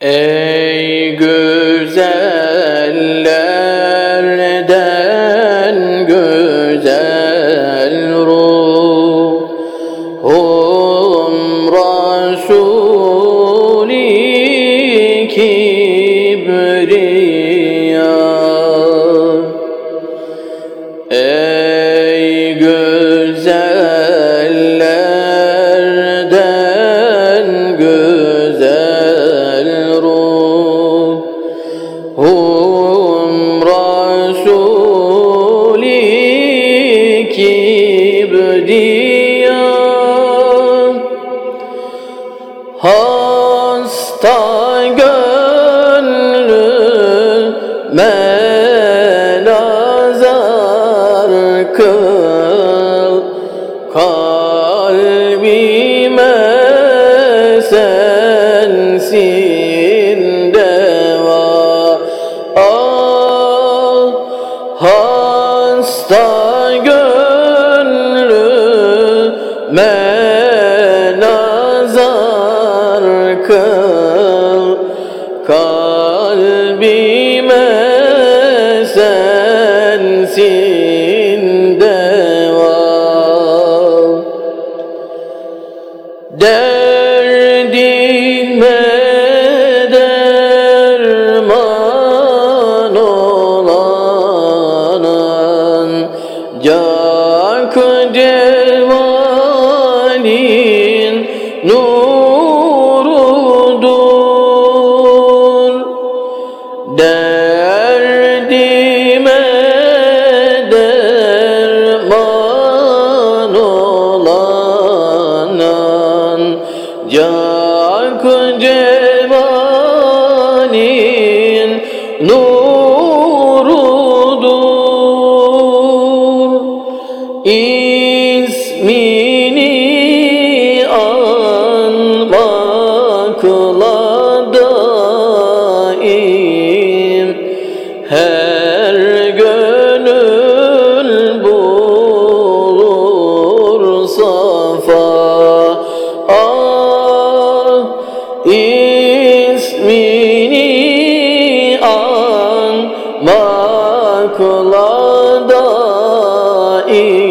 Ey güzellerden güzel ruhum Resul-i Kibriya. Ey güzellerden ruhum Resul-i Kibriya Hasta gönlüme nazar kıl. Kalbime sensin hasta gönlüme nazar kıl. Kalbime sensin deva Derdime Ancak cemalin nurudur. Derdime derman olan Ancak cemalin إن